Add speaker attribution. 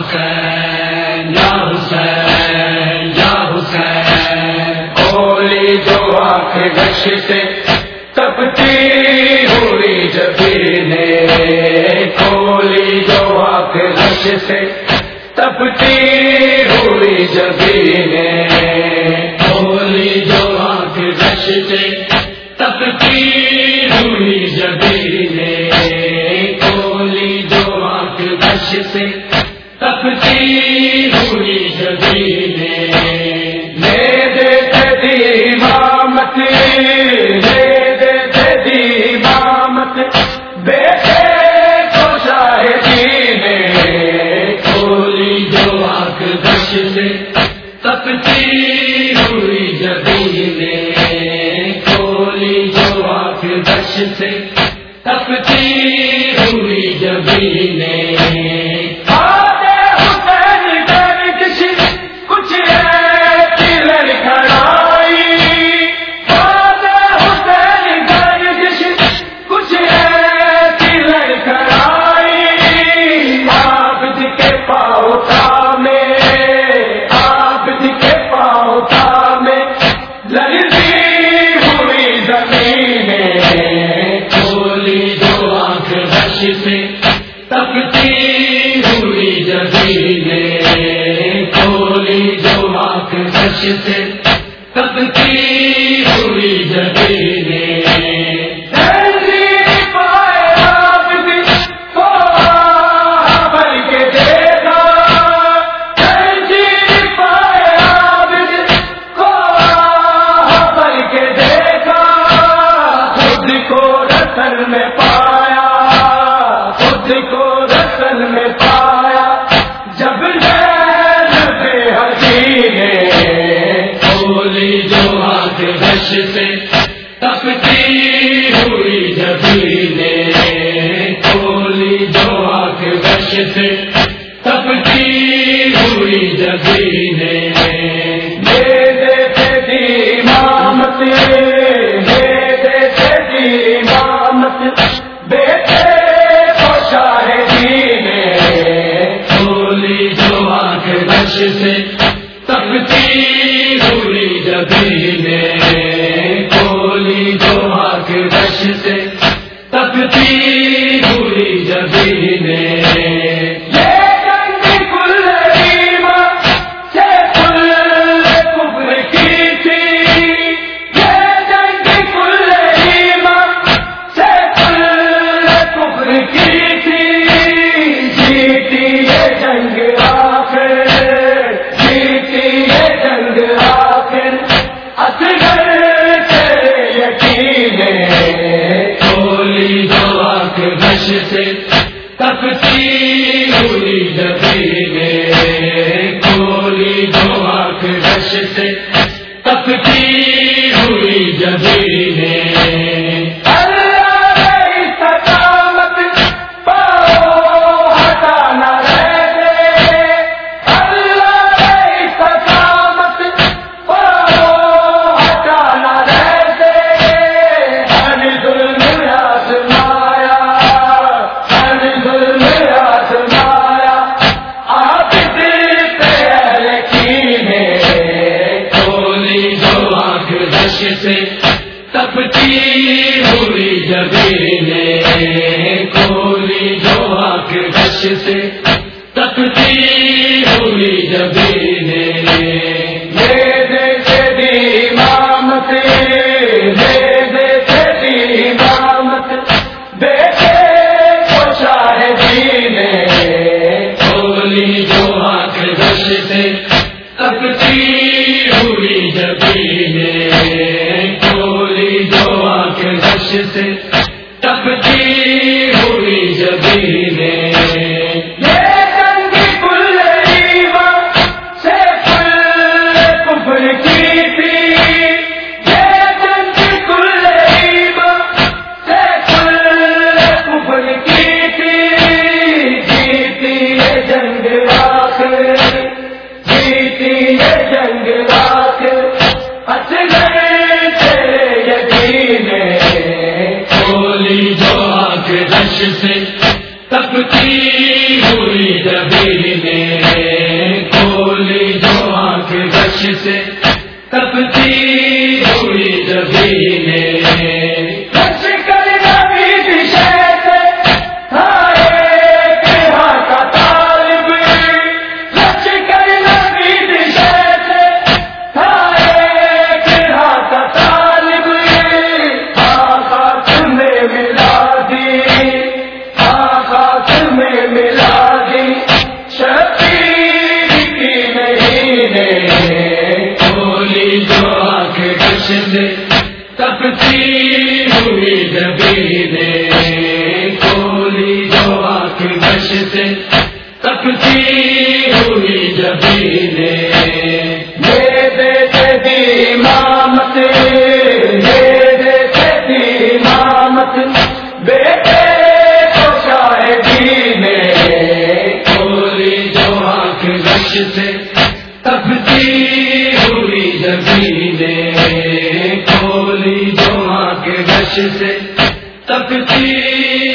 Speaker 1: حسین، یا حسین یا حسین، اولی جو آنکھ گش سے تپتی ہوئی جبینے کھولی جو آنکھ گش سے تپتی ہوئی جبینے کھولی جو آنکھ گش سے تپتی ہوئی جبینے کھولی جو آنکھ گش سے تپتی ہوئی جبینے لے دے دی مامت لے دی بیٹے کو شاہدی نے کھولی جو آنکھ گش سے تپتی ہوئی جبینے کھولی جو آنکھ سے تپتی ہوئی کے دیکھا۔ خود کو سے تھی ہوئی جبینے کھولی تپتی ہوئی جبھی نے کھولی جو آنکھ رش سے۔ تپتی ہوئی جبھی نے جبینے کھولی جو آنکھ دش سے تپتی ہوئی جبینے لے دے دی مامت لے دے دی مامت بیٹے کو شاہدی کھولی جو آنکھ سے سے تپتی ہوئی
Speaker 2: جبھی نے
Speaker 1: کھولی جو آنکھ بخش سے تپتی ہوئی جبھی نے سے تپتی